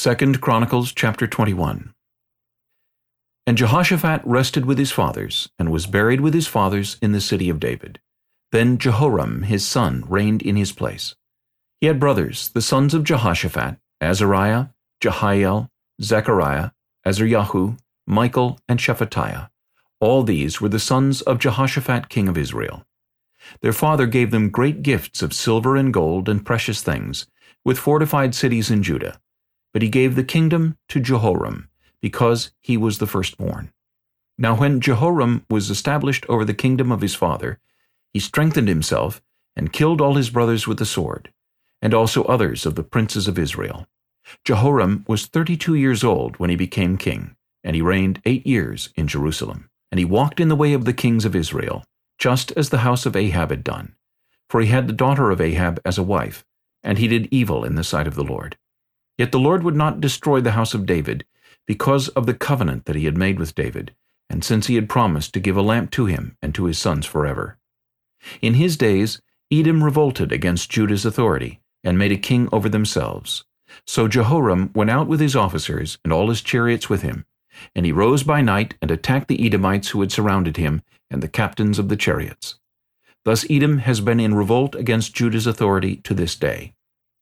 2 Chronicles chapter 21 And Jehoshaphat rested with his fathers, and was buried with his fathers in the city of David. Then Jehoram his son reigned in his place. He had brothers, the sons of Jehoshaphat, Azariah, Jehiel, Zechariah, Azaryahu, Michael, and Shephatiah. All these were the sons of Jehoshaphat king of Israel. Their father gave them great gifts of silver and gold and precious things, with fortified cities in Judah. But he gave the kingdom to Jehoram, because he was the firstborn. Now when Jehoram was established over the kingdom of his father, he strengthened himself, and killed all his brothers with the sword, and also others of the princes of Israel. Jehoram was thirty-two years old when he became king, and he reigned eight years in Jerusalem. And he walked in the way of the kings of Israel, just as the house of Ahab had done. For he had the daughter of Ahab as a wife, and he did evil in the sight of the Lord. Yet the Lord would not destroy the house of David, because of the covenant that he had made with David, and since he had promised to give a lamp to him and to his sons forever. In his days Edom revolted against Judah's authority, and made a king over themselves. So Jehoram went out with his officers, and all his chariots with him, and he rose by night and attacked the Edomites who had surrounded him, and the captains of the chariots. Thus Edom has been in revolt against Judah's authority to this day.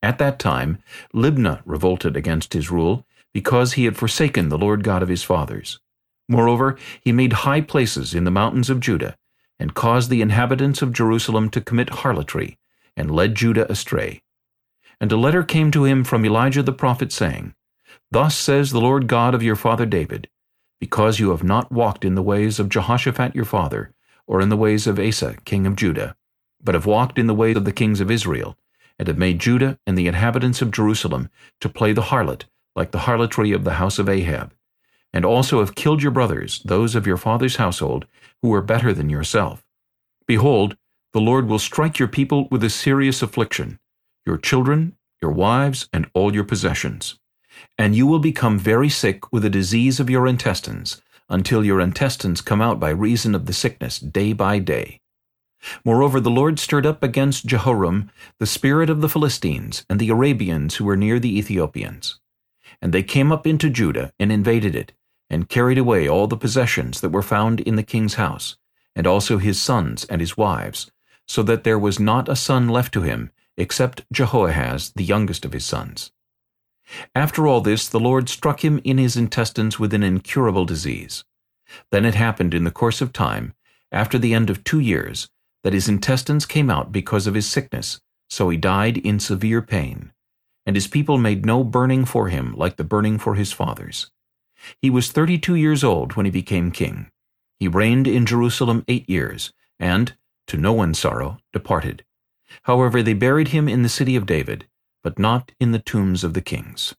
At that time Libnah revolted against his rule, because he had forsaken the Lord God of his fathers. Moreover, he made high places in the mountains of Judah, and caused the inhabitants of Jerusalem to commit harlotry, and led Judah astray. And a letter came to him from Elijah the prophet, saying, Thus says the Lord God of your father David, Because you have not walked in the ways of Jehoshaphat your father, or in the ways of Asa king of Judah, but have walked in the ways of the kings of Israel, and have made Judah and the inhabitants of Jerusalem to play the harlot, like the harlotry of the house of Ahab, and also have killed your brothers, those of your father's household, who are better than yourself. Behold, the Lord will strike your people with a serious affliction, your children, your wives, and all your possessions. And you will become very sick with a disease of your intestines, until your intestines come out by reason of the sickness day by day. Moreover, the Lord stirred up against Jehoram the spirit of the Philistines and the Arabians who were near the Ethiopians. And they came up into Judah and invaded it, and carried away all the possessions that were found in the king's house, and also his sons and his wives, so that there was not a son left to him, except Jehoahaz, the youngest of his sons. After all this, the Lord struck him in his intestines with an incurable disease. Then it happened in the course of time, after the end of two years, that his intestines came out because of his sickness, so he died in severe pain. And his people made no burning for him like the burning for his fathers. He was thirty-two years old when he became king. He reigned in Jerusalem eight years, and, to no one's sorrow, departed. However, they buried him in the city of David, but not in the tombs of the kings.